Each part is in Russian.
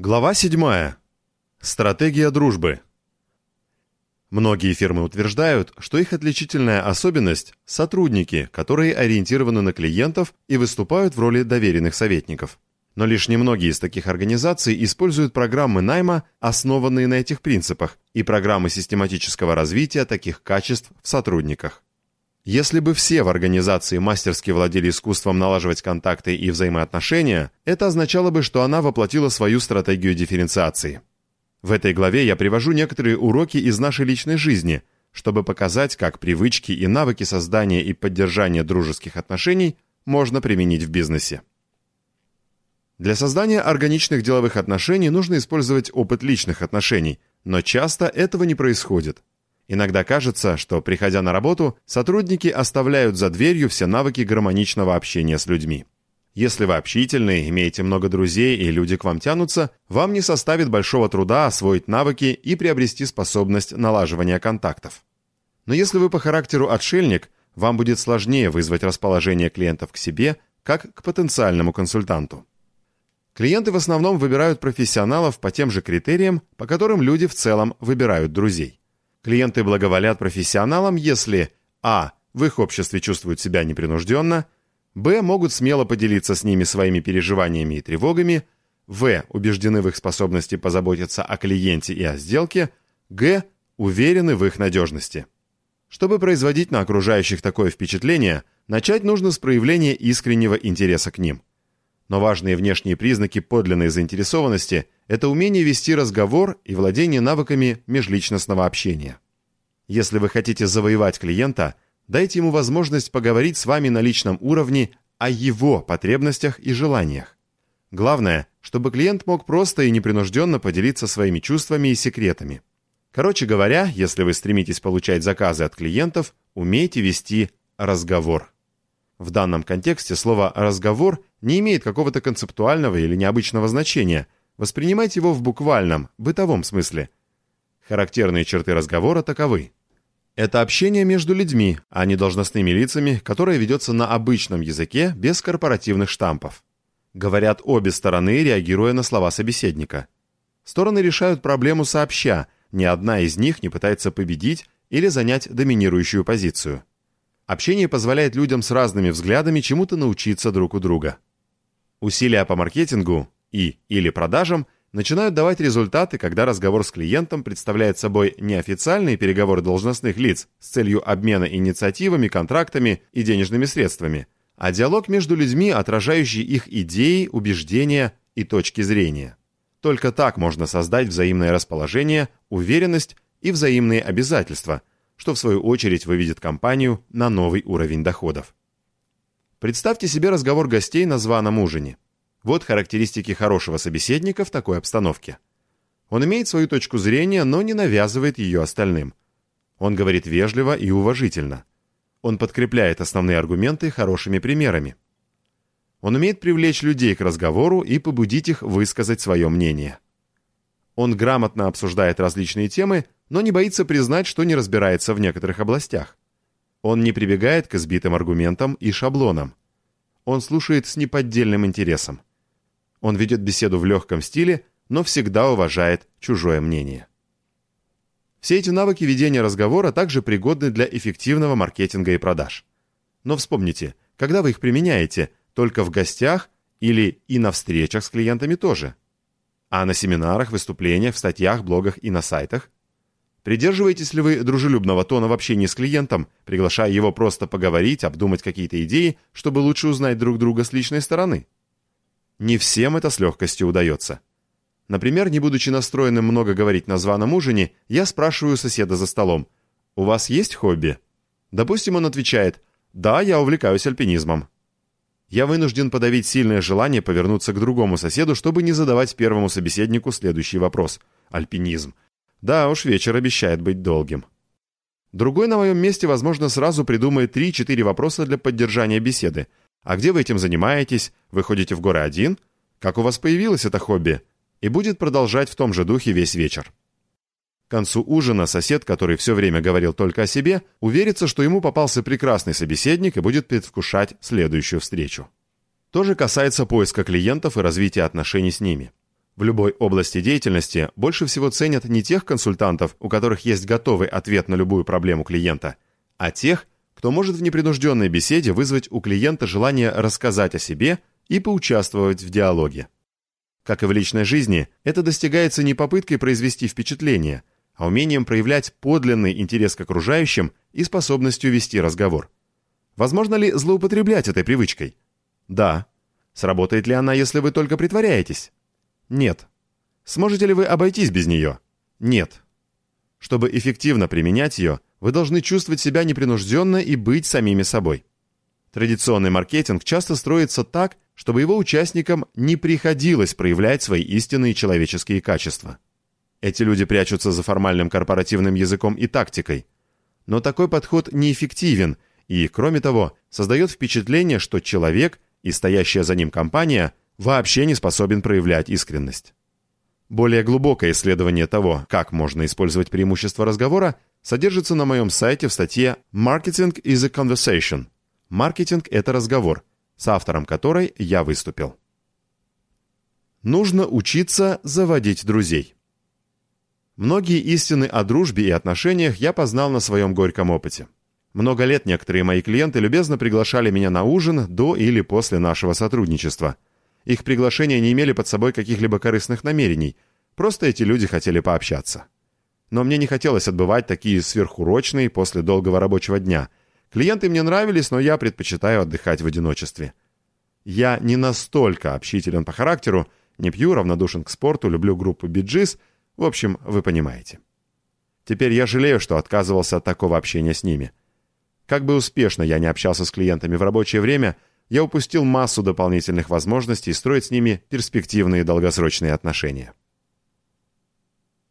Глава 7. Стратегия дружбы. Многие фирмы утверждают, что их отличительная особенность – сотрудники, которые ориентированы на клиентов и выступают в роли доверенных советников. Но лишь немногие из таких организаций используют программы найма, основанные на этих принципах, и программы систематического развития таких качеств в сотрудниках. Если бы все в организации мастерски владели искусством налаживать контакты и взаимоотношения, это означало бы, что она воплотила свою стратегию дифференциации. В этой главе я привожу некоторые уроки из нашей личной жизни, чтобы показать, как привычки и навыки создания и поддержания дружеских отношений можно применить в бизнесе. Для создания органичных деловых отношений нужно использовать опыт личных отношений, но часто этого не происходит. Иногда кажется, что, приходя на работу, сотрудники оставляют за дверью все навыки гармоничного общения с людьми. Если вы общительны, имеете много друзей и люди к вам тянутся, вам не составит большого труда освоить навыки и приобрести способность налаживания контактов. Но если вы по характеру отшельник, вам будет сложнее вызвать расположение клиентов к себе, как к потенциальному консультанту. Клиенты в основном выбирают профессионалов по тем же критериям, по которым люди в целом выбирают друзей. Клиенты благоволят профессионалам, если а. в их обществе чувствуют себя непринужденно, б. могут смело поделиться с ними своими переживаниями и тревогами, в. убеждены в их способности позаботиться о клиенте и о сделке, г. уверены в их надежности. Чтобы производить на окружающих такое впечатление, начать нужно с проявления искреннего интереса к ним. Но важные внешние признаки подлинной заинтересованности – это умение вести разговор и владение навыками межличностного общения. Если вы хотите завоевать клиента, дайте ему возможность поговорить с вами на личном уровне о его потребностях и желаниях. Главное, чтобы клиент мог просто и непринужденно поделиться своими чувствами и секретами. Короче говоря, если вы стремитесь получать заказы от клиентов, умейте вести разговор. В данном контексте слово «разговор» не имеет какого-то концептуального или необычного значения – Воспринимайте его в буквальном, бытовом смысле. Характерные черты разговора таковы. Это общение между людьми, а не должностными лицами, которое ведется на обычном языке без корпоративных штампов. Говорят обе стороны, реагируя на слова собеседника. Стороны решают проблему сообща, ни одна из них не пытается победить или занять доминирующую позицию. Общение позволяет людям с разными взглядами чему-то научиться друг у друга. Усилия по маркетингу и или продажам начинают давать результаты, когда разговор с клиентом представляет собой не официальные переговоры должностных лиц с целью обмена инициативами, контрактами и денежными средствами, а диалог между людьми, отражающий их идеи, убеждения и точки зрения. Только так можно создать взаимное расположение, уверенность и взаимные обязательства, что в свою очередь выведет компанию на новый уровень доходов. Представьте себе разговор гостей на званом ужине – вот характеристики хорошего собеседника в такой обстановке. Он имеет свою точку зрения, но не навязывает ее остальным. Он говорит вежливо и уважительно. Он подкрепляет основные аргументы хорошими примерами. Он умеет привлечь людей к разговору и побудить их высказать свое мнение. Он грамотно обсуждает различные темы, но не боится признать, что не разбирается в некоторых областях. Он не прибегает к избитым аргументам и шаблонам. Он слушает с неподдельным интересом. Он ведет беседу в легком стиле, но всегда уважает чужое мнение. Все эти навыки ведения разговора также пригодны для эффективного маркетинга и продаж. Но вспомните, когда вы их применяете, только в гостях или и на встречах с клиентами тоже. А на семинарах, выступлениях, в статьях, блогах и на сайтах? Придерживаетесь ли вы дружелюбного тона в общении с клиентом, приглашая его просто поговорить, обдумать какие-то идеи, чтобы лучше узнать друг друга с личной стороны? Не всем это с легкостью удается. Например, не будучи настроенным много говорить на званом ужине, я спрашиваю соседа за столом, «У вас есть хобби?» Допустим, он отвечает, «Да, я увлекаюсь альпинизмом». Я вынужден подавить сильное желание повернуться к другому соседу, чтобы не задавать первому собеседнику следующий вопрос. Альпинизм. Да уж, вечер обещает быть долгим. Другой на моем месте, возможно, сразу придумает 3-4 вопроса для поддержания беседы, а где вы этим занимаетесь? Вы ходите в горы один? Как у вас появилось это хобби? И будет продолжать в том же духе весь вечер. К концу ужина сосед, который все время говорил только о себе, уверится, что ему попался прекрасный собеседник и будет предвкушать следующую встречу. То же касается поиска клиентов и развития отношений с ними. В любой области деятельности больше всего ценят не тех консультантов, у которых есть готовый ответ на любую проблему клиента, а тех, кто может в непринужденной беседе вызвать у клиента желание рассказать о себе и поучаствовать в диалоге. Как и в личной жизни, это достигается не попыткой произвести впечатление, а умением проявлять подлинный интерес к окружающим и способностью вести разговор. Возможно ли злоупотреблять этой привычкой? Да. Сработает ли она, если вы только притворяетесь? Нет. Сможете ли вы обойтись без нее? Нет. Чтобы эффективно применять ее, вы должны чувствовать себя непринужденно и быть самими собой. Традиционный маркетинг часто строится так, чтобы его участникам не приходилось проявлять свои истинные человеческие качества. Эти люди прячутся за формальным корпоративным языком и тактикой. Но такой подход неэффективен и, кроме того, создает впечатление, что человек и стоящая за ним компания вообще не способен проявлять искренность. Более глубокое исследование того, как можно использовать преимущество разговора, содержится на моем сайте в статье «Marketing is a Conversation». Маркетинг – это разговор, с автором которой я выступил. Нужно учиться заводить друзей. Многие истины о дружбе и отношениях я познал на своем горьком опыте. Много лет некоторые мои клиенты любезно приглашали меня на ужин до или после нашего сотрудничества. Их приглашения не имели под собой каких-либо корыстных намерений, просто эти люди хотели пообщаться. Но мне не хотелось отбывать такие сверхурочные после долгого рабочего дня. Клиенты мне нравились, но я предпочитаю отдыхать в одиночестве. Я не настолько общителен по характеру, не пью, равнодушен к спорту, люблю группу биджис, в общем, вы понимаете. Теперь я жалею, что отказывался от такого общения с ними. Как бы успешно я не общался с клиентами в рабочее время, я упустил массу дополнительных возможностей строить с ними перспективные долгосрочные отношения.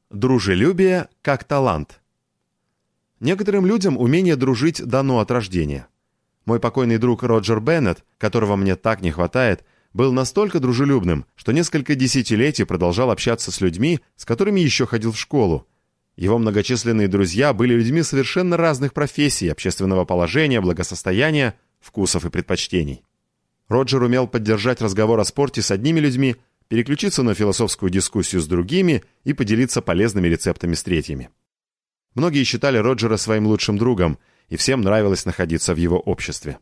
Дружелюбие как талант. Некоторым людям умение дружить дано от рождения. Мой покойный друг Роджер Беннет, которого мне так не хватает, был настолько дружелюбным, что несколько десятилетий продолжал общаться с людьми, с которыми еще ходил в школу. Его многочисленные друзья были людьми совершенно разных профессий, общественного положения, благосостояния, вкусов и предпочтений. Роджер умел поддержать разговор о спорте с одними людьми, переключиться на философскую дискуссию с другими и поделиться полезными рецептами с третьими. Многие считали Роджера своим лучшим другом, и всем нравилось находиться в его обществе.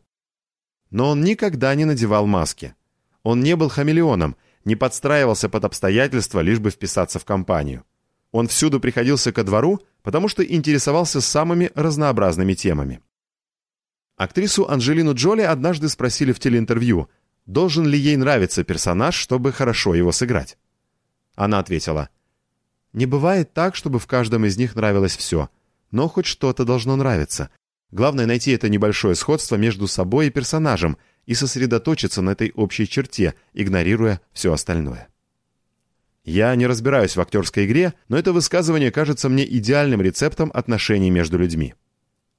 Но он никогда не надевал маски. Он не был хамелеоном, не подстраивался под обстоятельства, лишь бы вписаться в компанию. Он всюду приходился ко двору, потому что интересовался самыми разнообразными темами. Актрису Анджелину Джоли однажды спросили в телеинтервью, должен ли ей нравиться персонаж, чтобы хорошо его сыграть. Она ответила, «Не бывает так, чтобы в каждом из них нравилось все, но хоть что-то должно нравиться. Главное найти это небольшое сходство между собой и персонажем и сосредоточиться на этой общей черте, игнорируя все остальное». Я не разбираюсь в актерской игре, но это высказывание кажется мне идеальным рецептом отношений между людьми.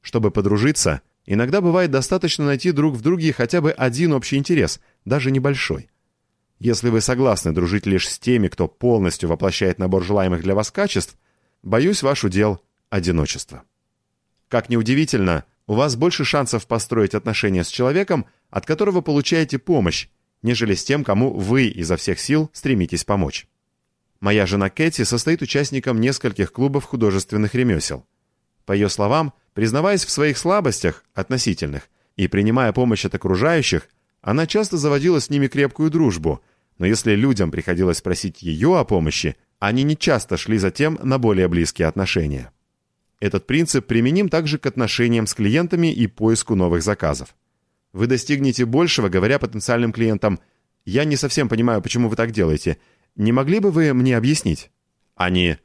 Чтобы подружиться, иногда бывает достаточно найти друг в друге хотя бы один общий интерес, даже небольшой. Если вы согласны дружить лишь с теми, кто полностью воплощает набор желаемых для вас качеств, боюсь, ваш удел – одиночество. Как ни удивительно, у вас больше шансов построить отношения с человеком, от которого получаете помощь, нежели с тем, кому вы изо всех сил стремитесь помочь. Моя жена Кэти состоит участником нескольких клубов художественных ремесел. По ее словам, признаваясь в своих слабостях, относительных, и принимая помощь от окружающих, она часто заводила с ними крепкую дружбу, но если людям приходилось просить ее о помощи, они не часто шли затем на более близкие отношения. Этот принцип применим также к отношениям с клиентами и поиску новых заказов. Вы достигнете большего, говоря потенциальным клиентам «Я не совсем понимаю, почему вы так делаете», не могли бы вы мне объяснить?» Они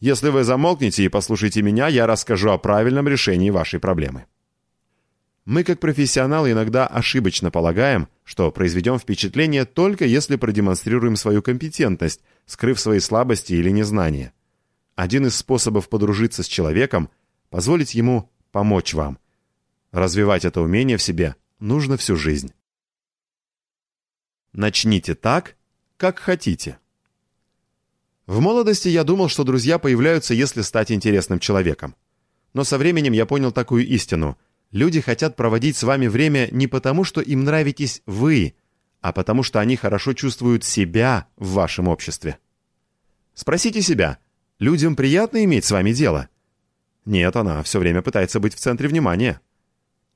«Если вы замолкнете и послушаете меня, я расскажу о правильном решении вашей проблемы». Мы, как профессионалы, иногда ошибочно полагаем, что произведем впечатление только если продемонстрируем свою компетентность, скрыв свои слабости или незнания. Один из способов подружиться с человеком – позволить ему помочь вам. Развивать это умение в себе нужно всю жизнь. Начните так, как хотите. В молодости я думал, что друзья появляются, если стать интересным человеком. Но со временем я понял такую истину. Люди хотят проводить с вами время не потому, что им нравитесь вы, а потому что они хорошо чувствуют себя в вашем обществе. Спросите себя, людям приятно иметь с вами дело? Нет, она все время пытается быть в центре внимания.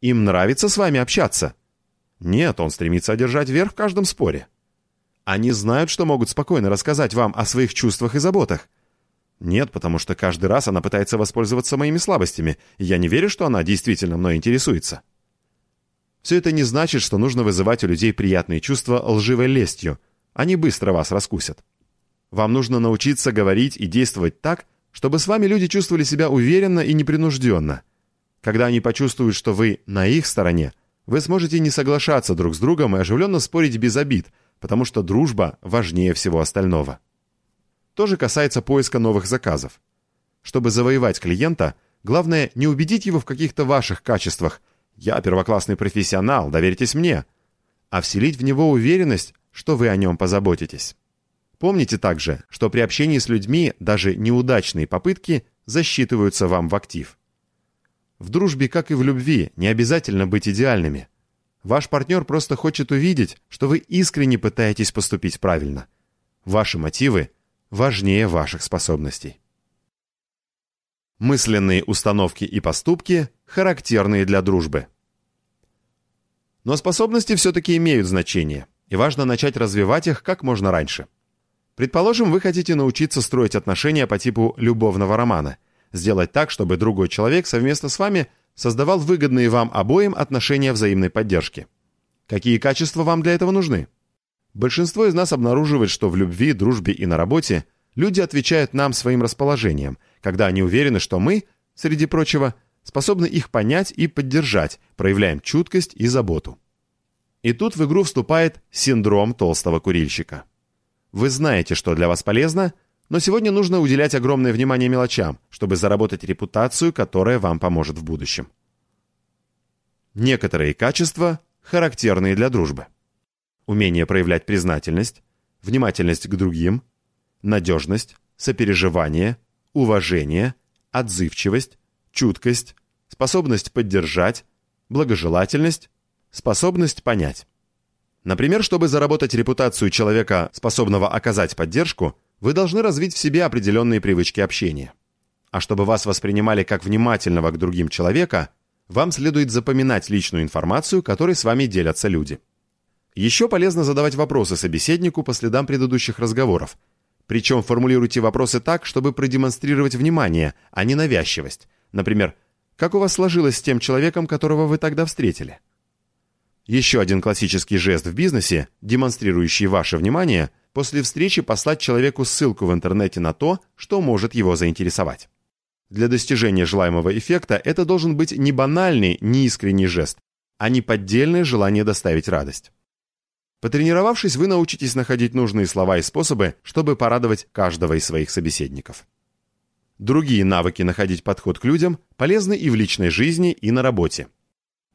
Им нравится с вами общаться? Нет, он стремится одержать верх в каждом споре. Они знают, что могут спокойно рассказать вам о своих чувствах и заботах. Нет, потому что каждый раз она пытается воспользоваться моими слабостями, и я не верю, что она действительно мной интересуется. Все это не значит, что нужно вызывать у людей приятные чувства лживой лестью. Они быстро вас раскусят. Вам нужно научиться говорить и действовать так, чтобы с вами люди чувствовали себя уверенно и непринужденно. Когда они почувствуют, что вы на их стороне, вы сможете не соглашаться друг с другом и оживленно спорить без обид, потому что дружба важнее всего остального. То же касается поиска новых заказов. Чтобы завоевать клиента, главное не убедить его в каких-то ваших качествах – «Я первоклассный профессионал, доверьтесь мне», а вселить в него уверенность, что вы о нем позаботитесь. Помните также, что при общении с людьми даже неудачные попытки засчитываются вам в актив. В дружбе, как и в любви, не обязательно быть идеальными. Ваш партнер просто хочет увидеть, что вы искренне пытаетесь поступить правильно. Ваши мотивы важнее ваших способностей. Мысленные установки и поступки, характерные для дружбы. Но способности все-таки имеют значение, и важно начать развивать их как можно раньше. Предположим, вы хотите научиться строить отношения по типу любовного романа, сделать так, чтобы другой человек совместно с вами создавал выгодные вам обоим отношения взаимной поддержки. Какие качества вам для этого нужны? Большинство из нас обнаруживает, что в любви, дружбе и на работе люди отвечают нам своим расположением – когда они уверены, что мы, среди прочего, способны их понять и поддержать, проявляем чуткость и заботу. И тут в игру вступает синдром толстого курильщика. Вы знаете, что для вас полезно, но сегодня нужно уделять огромное внимание мелочам, чтобы заработать репутацию, которая вам поможет в будущем. Некоторые качества характерные для дружбы. Умение проявлять признательность, внимательность к другим, надежность, сопереживание – уважение, отзывчивость, чуткость, способность поддержать, благожелательность, способность понять. Например, чтобы заработать репутацию человека, способного оказать поддержку, вы должны развить в себе определенные привычки общения. А чтобы вас воспринимали как внимательного к другим человека, вам следует запоминать личную информацию, которой с вами делятся люди. Еще полезно задавать вопросы собеседнику по следам предыдущих разговоров – причем формулируйте вопросы так, чтобы продемонстрировать внимание, а не навязчивость. Например, как у вас сложилось с тем человеком, которого вы тогда встретили? Еще один классический жест в бизнесе, демонстрирующий ваше внимание, после встречи послать человеку ссылку в интернете на то, что может его заинтересовать. Для достижения желаемого эффекта это должен быть не банальный, не искренний жест, а не поддельное желание доставить радость. Потренировавшись, вы научитесь находить нужные слова и способы, чтобы порадовать каждого из своих собеседников. Другие навыки находить подход к людям полезны и в личной жизни, и на работе.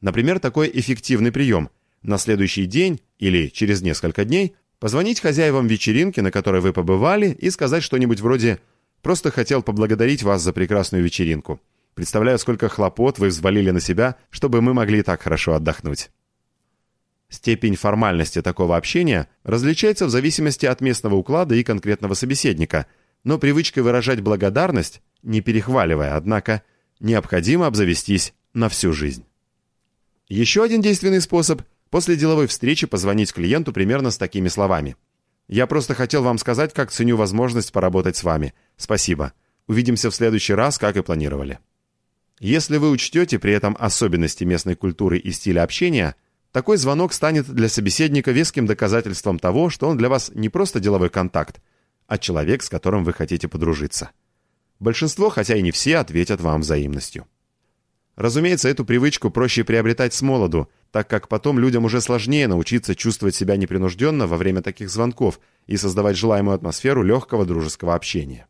Например, такой эффективный прием – на следующий день или через несколько дней позвонить хозяевам вечеринки, на которой вы побывали, и сказать что-нибудь вроде «просто хотел поблагодарить вас за прекрасную вечеринку. Представляю, сколько хлопот вы взвалили на себя, чтобы мы могли так хорошо отдохнуть». Степень формальности такого общения различается в зависимости от местного уклада и конкретного собеседника, но привычкой выражать благодарность, не перехваливая, однако, необходимо обзавестись на всю жизнь. Еще один действенный способ – после деловой встречи позвонить клиенту примерно с такими словами. «Я просто хотел вам сказать, как ценю возможность поработать с вами. Спасибо. Увидимся в следующий раз, как и планировали». Если вы учтете при этом особенности местной культуры и стиля общения – такой звонок станет для собеседника веским доказательством того, что он для вас не просто деловой контакт, а человек, с которым вы хотите подружиться. Большинство, хотя и не все, ответят вам взаимностью. Разумеется, эту привычку проще приобретать с молоду, так как потом людям уже сложнее научиться чувствовать себя непринужденно во время таких звонков и создавать желаемую атмосферу легкого дружеского общения.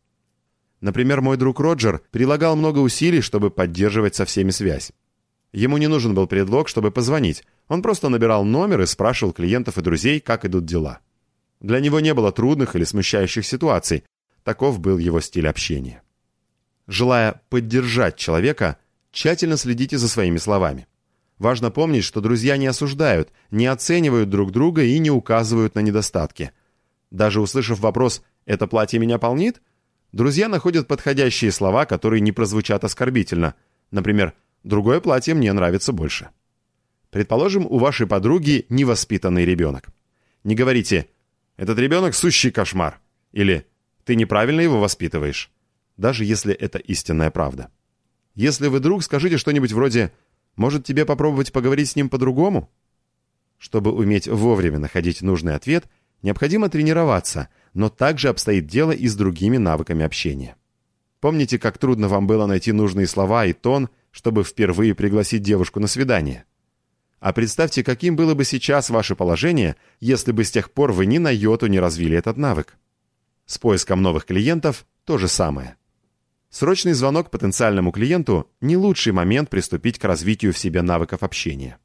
Например, мой друг Роджер прилагал много усилий, чтобы поддерживать со всеми связь. Ему не нужен был предлог, чтобы позвонить, он просто набирал номер и спрашивал клиентов и друзей, как идут дела. Для него не было трудных или смущающих ситуаций. Таков был его стиль общения. Желая поддержать человека, тщательно следите за своими словами. Важно помнить, что друзья не осуждают, не оценивают друг друга и не указывают на недостатки. Даже услышав вопрос «это платье меня полнит?», Друзья находят подходящие слова, которые не прозвучат оскорбительно. Например, «другое платье мне нравится больше». Предположим, у вашей подруги невоспитанный ребенок. Не говорите «этот ребенок сущий кошмар» или «ты неправильно его воспитываешь», даже если это истинная правда. Если вы друг, скажите что-нибудь вроде «может тебе попробовать поговорить с ним по-другому?» Чтобы уметь вовремя находить нужный ответ, необходимо тренироваться, но также обстоит дело и с другими навыками общения. Помните, как трудно вам было найти нужные слова и тон, чтобы впервые пригласить девушку на свидание? А представьте, каким было бы сейчас ваше положение, если бы с тех пор вы ни на йоту не развили этот навык. С поиском новых клиентов то же самое. Срочный звонок потенциальному клиенту – не лучший момент приступить к развитию в себе навыков общения.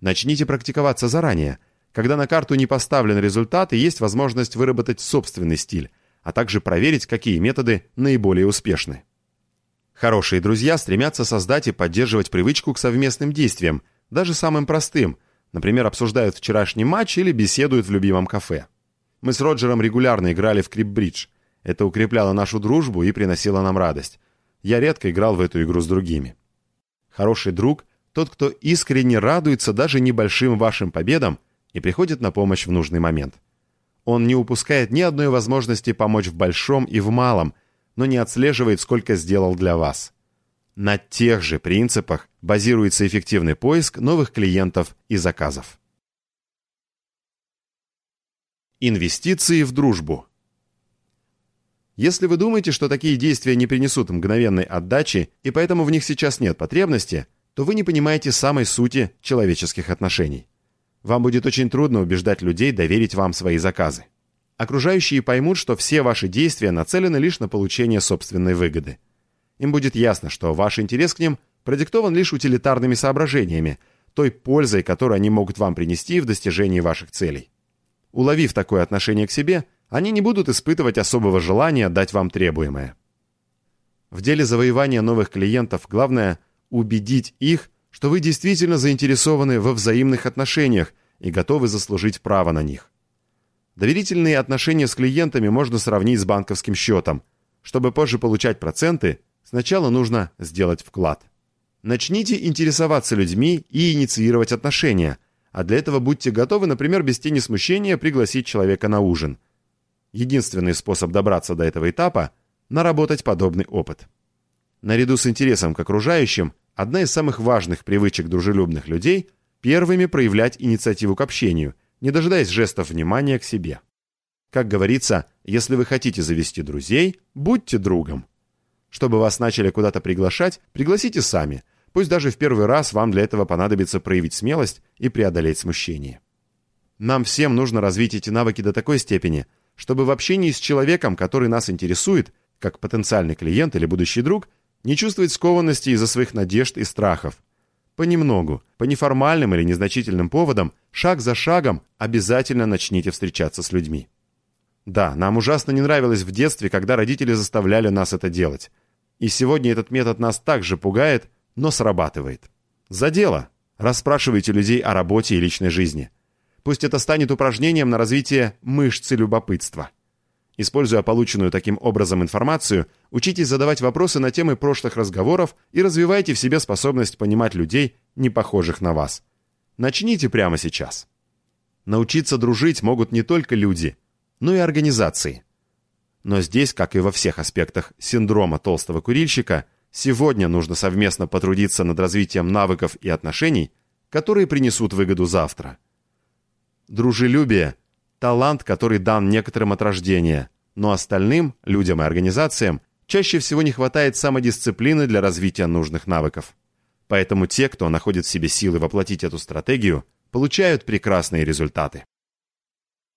Начните практиковаться заранее, когда на карту не поставлен результат и есть возможность выработать собственный стиль, а также проверить, какие методы наиболее успешны. Хорошие друзья стремятся создать и поддерживать привычку к совместным действиям, даже самым простым, например, обсуждают вчерашний матч или беседуют в любимом кафе. Мы с Роджером регулярно играли в крипбридж. Это укрепляло нашу дружбу и приносило нам радость. Я редко играл в эту игру с другими. Хороший друг – тот, кто искренне радуется даже небольшим вашим победам и приходит на помощь в нужный момент. Он не упускает ни одной возможности помочь в большом и в малом, но не отслеживает, сколько сделал для вас. На тех же принципах базируется эффективный поиск новых клиентов и заказов. Инвестиции в дружбу. Если вы думаете, что такие действия не принесут мгновенной отдачи, и поэтому в них сейчас нет потребности, то вы не понимаете самой сути человеческих отношений. Вам будет очень трудно убеждать людей доверить вам свои заказы. Окружающие поймут, что все ваши действия нацелены лишь на получение собственной выгоды. Им будет ясно, что ваш интерес к ним продиктован лишь утилитарными соображениями, той пользой, которую они могут вам принести в достижении ваших целей. Уловив такое отношение к себе – они не будут испытывать особого желания дать вам требуемое. В деле завоевания новых клиентов главное убедить их, что вы действительно заинтересованы во взаимных отношениях и готовы заслужить право на них. Доверительные отношения с клиентами можно сравнить с банковским счетом. Чтобы позже получать проценты, сначала нужно сделать вклад. Начните интересоваться людьми и инициировать отношения, а для этого будьте готовы, например, без тени смущения пригласить человека на ужин – Единственный способ добраться до этого этапа – наработать подобный опыт. Наряду с интересом к окружающим, одна из самых важных привычек дружелюбных людей – первыми проявлять инициативу к общению, не дожидаясь жестов внимания к себе. Как говорится, если вы хотите завести друзей, будьте другом. Чтобы вас начали куда-то приглашать, пригласите сами, пусть даже в первый раз вам для этого понадобится проявить смелость и преодолеть смущение. Нам всем нужно развить эти навыки до такой степени – чтобы в общении с человеком, который нас интересует, как потенциальный клиент или будущий друг, не чувствовать скованности из-за своих надежд и страхов. Понемногу, по неформальным или незначительным поводам, шаг за шагом обязательно начните встречаться с людьми. Да, нам ужасно не нравилось в детстве, когда родители заставляли нас это делать. И сегодня этот метод нас также пугает, но срабатывает. За дело! Расспрашивайте людей о работе и личной жизни – Пусть это станет упражнением на развитие мышцы любопытства. Используя полученную таким образом информацию, учитесь задавать вопросы на темы прошлых разговоров и развивайте в себе способность понимать людей, не похожих на вас. Начните прямо сейчас. Научиться дружить могут не только люди, но и организации. Но здесь, как и во всех аспектах синдрома толстого курильщика, сегодня нужно совместно потрудиться над развитием навыков и отношений, которые принесут выгоду завтра – Дружелюбие – талант, который дан некоторым от рождения, но остальным, людям и организациям, чаще всего не хватает самодисциплины для развития нужных навыков. Поэтому те, кто находит в себе силы воплотить эту стратегию, получают прекрасные результаты.